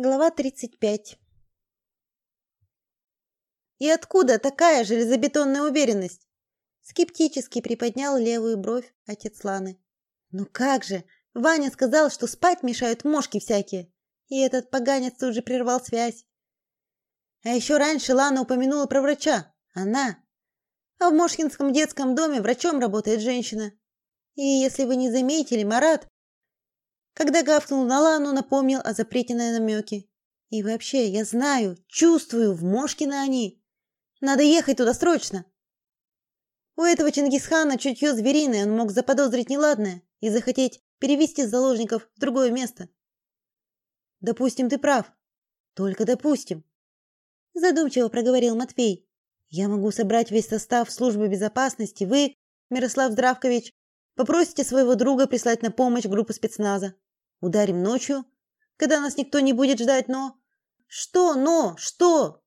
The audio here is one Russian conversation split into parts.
Глава 35. И откуда такая железобетонная уверенность? Скептически приподнял левую бровь отец Ланы. Ну как же? Ваня сказал, что спать мешают мошки всякие. И этот поганец тут же прервал связь. А еще раньше Лана упомянула про врача. Она. А в Мошкинском детском доме врачом работает женщина. И если вы не заметили, Марат когда гавкнул на Лану, напомнил о запрете на намеки. И вообще, я знаю, чувствую, в Мошкино они. Надо ехать туда срочно. У этого Чингисхана чутье звериное, он мог заподозрить неладное и захотеть перевести заложников в другое место. Допустим, ты прав. Только допустим. Задумчиво проговорил Матвей. Я могу собрать весь состав службы безопасности. Вы, Мирослав Здравкович, попросите своего друга прислать на помощь группу спецназа. Ударим ночью, когда нас никто не будет ждать, но... Что но? Что?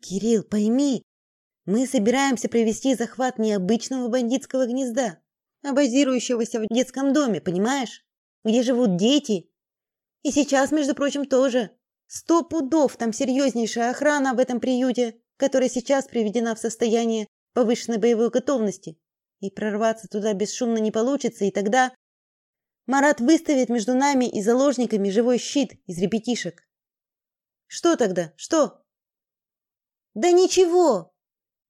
Кирилл, пойми, мы собираемся провести захват необычного бандитского гнезда, а базирующегося в детском доме, понимаешь? Где живут дети. И сейчас, между прочим, тоже. Сто пудов там серьезнейшая охрана в этом приюте, которая сейчас приведена в состояние повышенной боевой готовности. И прорваться туда бесшумно не получится, и тогда Марат выставит между нами и заложниками живой щит из ребятишек. Что тогда? Что? Да ничего,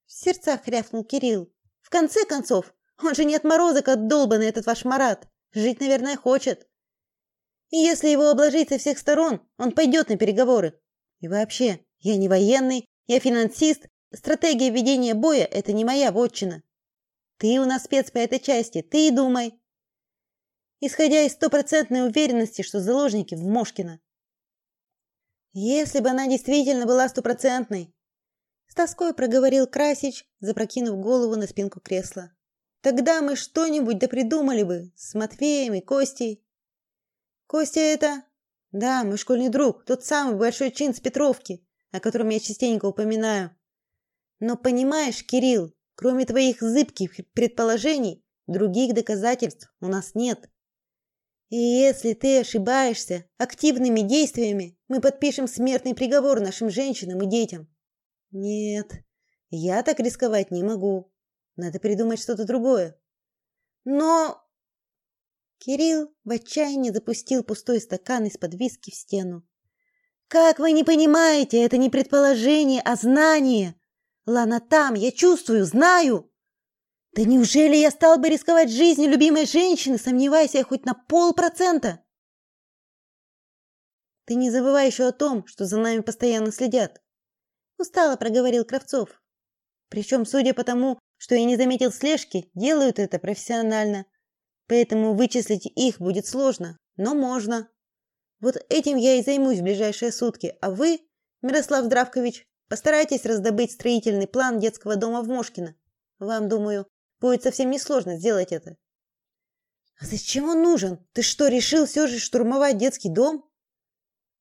в сердцах рявкнул Кирилл. В конце концов, он же не отморозок отдолбанный этот ваш Марат. Жить, наверное, хочет. И если его обложить со всех сторон, он пойдет на переговоры. И вообще, я не военный, я финансист. Стратегия ведения боя это не моя вотчина. Ты у нас спец по этой части, ты и думай исходя из стопроцентной уверенности, что заложники в Мошкино. Если бы она действительно была стопроцентной, с тоской проговорил Красич, запрокинув голову на спинку кресла. Тогда мы что-нибудь да бы с Матвеем и Костей. Костя это? Да, мой школьный друг, тот самый большой чин с Петровки, о котором я частенько упоминаю. Но понимаешь, Кирилл, кроме твоих зыбких предположений, других доказательств у нас нет. И если ты ошибаешься активными действиями, мы подпишем смертный приговор нашим женщинам и детям. Нет, я так рисковать не могу. Надо придумать что-то другое. Но Кирилл в отчаянии запустил пустой стакан из-под виски в стену. Как вы не понимаете, это не предположение, а знание. Лана там, я чувствую, знаю. Да неужели я стал бы рисковать жизнью любимой женщины, сомневаясь я хоть на полпроцента? Ты не забывай еще о том, что за нами постоянно следят, устало проговорил Кравцов. Причем, судя по тому, что я не заметил слежки, делают это профессионально. Поэтому вычислить их будет сложно, но можно. Вот этим я и займусь в ближайшие сутки, а вы, Мирослав Здравкович, постарайтесь раздобыть строительный план детского дома в Мошкино. Вам, думаю, Будет совсем несложно сделать это. А зачем он нужен? Ты что, решил все же штурмовать детский дом?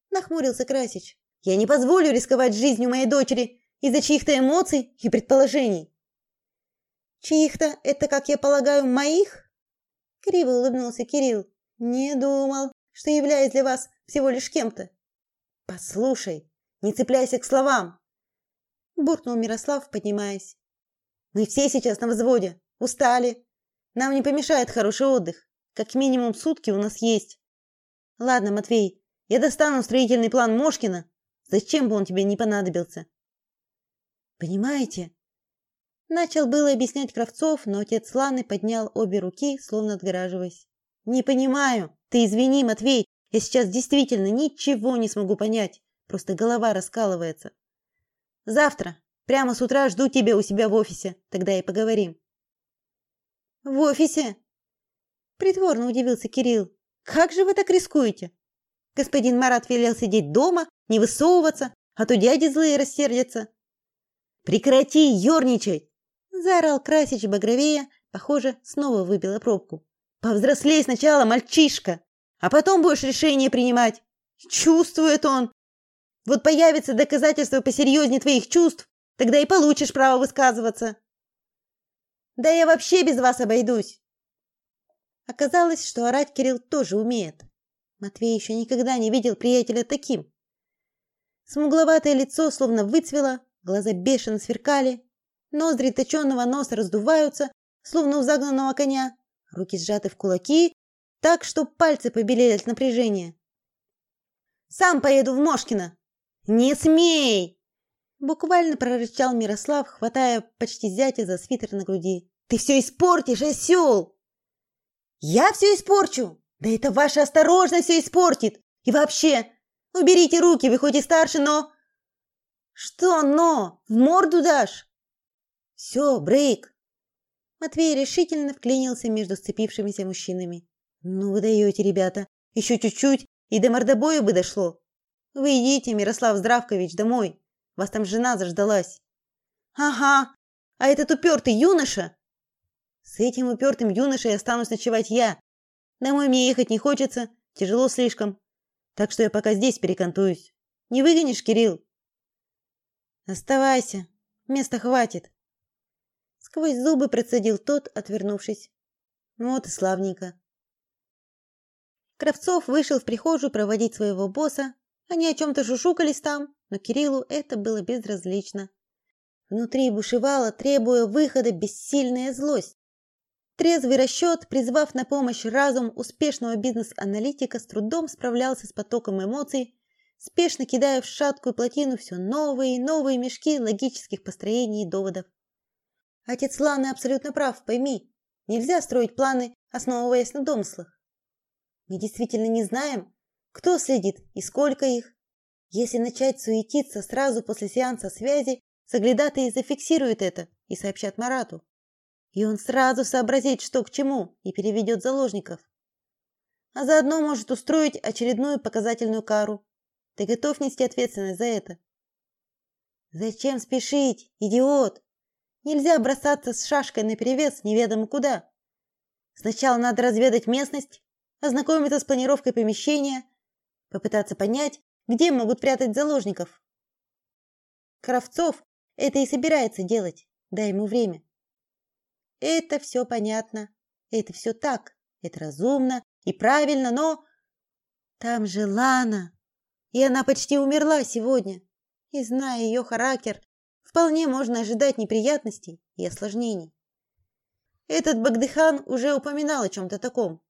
Нахмурился Красич. Я не позволю рисковать жизнью моей дочери из-за чьих-то эмоций и предположений. Чьих-то это, как я полагаю, моих? Криво улыбнулся Кирилл. Не думал, что являюсь для вас всего лишь кем-то. Послушай, не цепляйся к словам, буркнул Мирослав, поднимаясь. Мы все сейчас на взводе. Устали. Нам не помешает хороший отдых. Как минимум сутки у нас есть. Ладно, Матвей, я достану строительный план Мошкина. Зачем бы он тебе не понадобился? Понимаете? Начал было объяснять Кравцов, но отец Ланы поднял обе руки, словно отгораживаясь. Не понимаю. Ты извини, Матвей, я сейчас действительно ничего не смогу понять. Просто голова раскалывается. Завтра, прямо с утра жду тебя у себя в офисе. Тогда и поговорим. В офисе? Притворно удивился Кирилл. Как же вы так рискуете? Господин Марат велел сидеть дома, не высовываться, а то дяди злые рассердятся. Прекрати ёрничать, заорал Красич багровея, похоже, снова выбила пробку. Повзрослей сначала, мальчишка, а потом будешь решение принимать. Чувствует он. Вот появится доказательство посерьезнее твоих чувств, тогда и получишь право высказываться. Да я вообще без вас обойдусь. Оказалось, что орать Кирилл тоже умеет. Матвей еще никогда не видел приятеля таким. Смугловатое лицо словно выцвело, глаза бешено сверкали, ноздри точенного носа раздуваются, словно у загнанного коня, руки сжаты в кулаки, так что пальцы побелели от напряжения. Сам поеду в Мошкино. Не смей, буквально прорычал Мирослав, хватая почти зятя за свитер на груди. Ты все испортишь, осел!» Я все испорчу. Да это ваша осторожность все испортит. И вообще, уберите руки, вы хоть и старше, но Что, но? В морду дашь? Все, брейк. Матвей решительно вклинился между сцепившимися мужчинами. Ну вы даете, ребята. Еще чуть-чуть, и до мордобоя бы дошло. Вы идите, Мирослав Здравкович, домой. Вас там жена заждалась. Ага. А этот упертый юноша? С этим упертым юношей останусь ночевать я. Домой мне ехать не хочется, тяжело слишком. Так что я пока здесь перекантуюсь. Не выгонишь, Кирилл? Оставайся. Места хватит. Сквозь зубы процедил тот, отвернувшись. Ну вот и славненько. Кравцов вышел в прихожую проводить своего босса. Они о чем то шушукались там, но Кириллу это было безразлично. Внутри бушевала, требуя выхода, бессильная злость. Трезвый расчет, призвав на помощь разум успешного бизнес-аналитика, с трудом справлялся с потоком эмоций, спешно кидая в шаткую плотину все новые и новые мешки логических построений и доводов. Отец Ланы абсолютно прав, пойми. Нельзя строить планы, основываясь на домыслах. Мы действительно не знаем, кто следит и сколько их. Если начать суетиться сразу после сеанса связи, соглядатые зафиксируют это и сообщат Марату. И он сразу сообразит, что к чему, и переведет заложников. А заодно может устроить очередную показательную кару. Ты готов нести ответственность за это? Зачем спешить, идиот? Нельзя бросаться с шашкой наперевес неведомо куда. Сначала надо разведать местность, ознакомиться с планировкой помещения, попытаться понять, где могут прятать заложников. Кравцов это и собирается делать. Дай ему время. Это все понятно. Это все так. Это разумно и правильно, но там же Лана, и она почти умерла сегодня. И зная ее характер, вполне можно ожидать неприятностей и осложнений. Этот Багдыхан уже упоминал о чем то таком.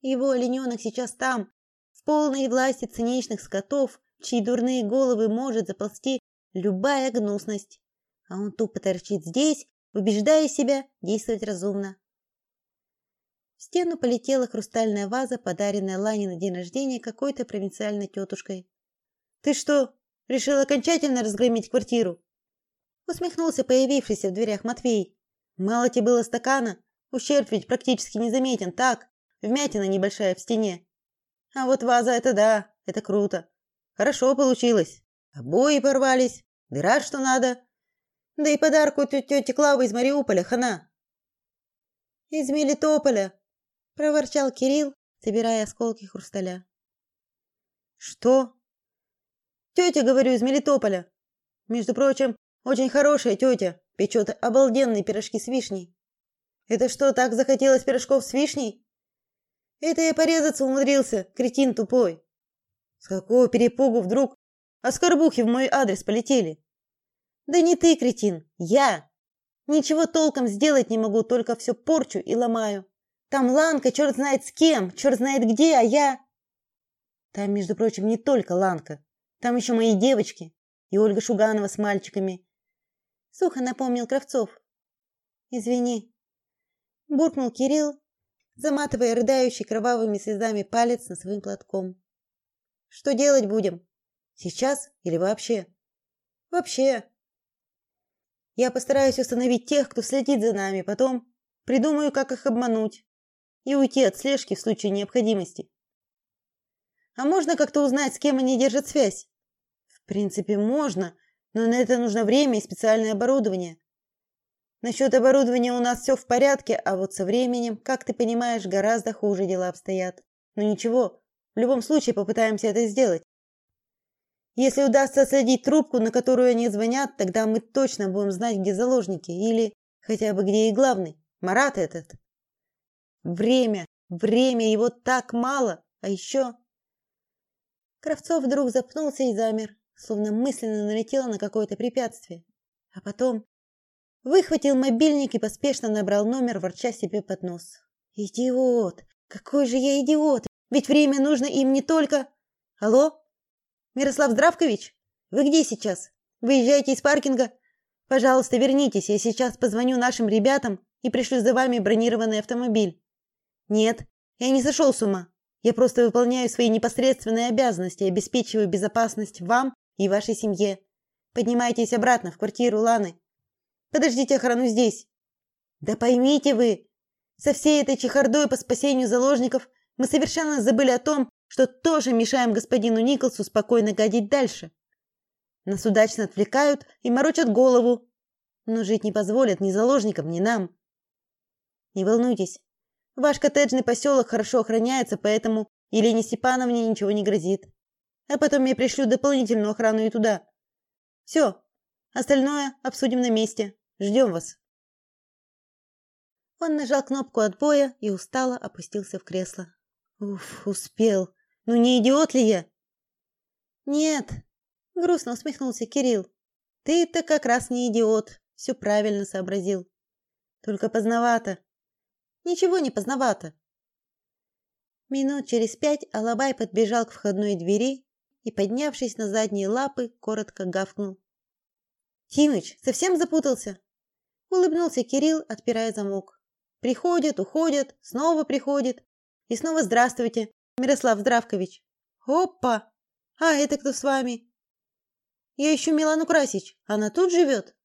Его олененок сейчас там, в полной власти циничных скотов, чьи дурные головы может заползти любая гнусность. А он тупо торчит здесь, убеждая себя действовать разумно. В стену полетела хрустальная ваза, подаренная Лане на день рождения какой-то провинциальной тетушкой. Ты что, решил окончательно разгромить квартиру? Усмехнулся появившийся в дверях Матвей. Мало тебе было стакана, ущерб ведь практически не заметен, так? Вмятина небольшая в стене. А вот ваза это да, это круто. Хорошо получилось. Обои порвались, дыра что надо. Да и подарку тете Клавы из Мариуполя хана. Из Мелитополя, проворчал Кирилл, собирая осколки хрусталя. Что? Тетя, говорю, из Мелитополя. Между прочим, очень хорошая тетя, печет обалденные пирожки с вишней. Это что, так захотелось пирожков с вишней? Это я порезаться умудрился, кретин тупой. С какого перепугу вдруг оскорбухи в мой адрес полетели? Да не ты, кретин, я. Ничего толком сделать не могу, только все порчу и ломаю. Там Ланка черт знает с кем, черт знает где, а я Там, между прочим, не только Ланка. Там еще мои девочки и Ольга Шуганова с мальчиками. Сухо напомнил Кравцов. Извини, буркнул Кирилл заматывая рыдающий кровавыми слезами палец на своим платком. Что делать будем? Сейчас или вообще? Вообще. Я постараюсь установить тех, кто следит за нами, потом придумаю, как их обмануть и уйти от слежки в случае необходимости. А можно как-то узнать, с кем они держат связь? В принципе, можно, но на это нужно время и специальное оборудование. Насчет оборудования у нас все в порядке, а вот со временем, как ты понимаешь, гораздо хуже дела обстоят. Но ничего, в любом случае попытаемся это сделать. Если удастся отследить трубку, на которую они звонят, тогда мы точно будем знать, где заложники или хотя бы где и главный, Марат этот. Время, время его так мало, а еще Кравцов вдруг запнулся и замер, словно мысленно налетел на какое-то препятствие. А потом выхватил мобильник и поспешно набрал номер, ворча себе под нос. Идиот! Какой же я идиот! Ведь время нужно им не только... Алло? Мирослав Здравкович? Вы где сейчас? Выезжаете из паркинга? Пожалуйста, вернитесь, я сейчас позвоню нашим ребятам и пришлю за вами бронированный автомобиль. Нет, я не сошел с ума. Я просто выполняю свои непосредственные обязанности обеспечиваю безопасность вам и вашей семье. Поднимайтесь обратно в квартиру Ланы. Подождите охрану здесь. Да поймите вы, со всей этой чехардой по спасению заложников мы совершенно забыли о том, что тоже мешаем господину Николсу спокойно гадить дальше. Нас удачно отвлекают и морочат голову, но жить не позволят ни заложникам, ни нам. Не волнуйтесь, ваш коттеджный поселок хорошо охраняется, поэтому Елене Степановне ничего не грозит. А потом я пришлю дополнительную охрану и туда. Все, остальное обсудим на месте. Ждем вас. Он нажал кнопку отбоя и устало опустился в кресло. Уф, успел. Ну не идиот ли я? Нет, грустно усмехнулся Кирилл. Ты-то как раз не идиот, все правильно сообразил. Только поздновато. Ничего не поздновато. Минут через пять Алабай подбежал к входной двери и, поднявшись на задние лапы, коротко гавкнул. Тимыч, совсем запутался? Улыбнулся Кирилл, отпирая замок. Приходят, уходят, снова приходят. И снова здравствуйте, Мирослав Здравкович. Опа! А это кто с вами? Я ищу Милану Красич. Она тут живет?»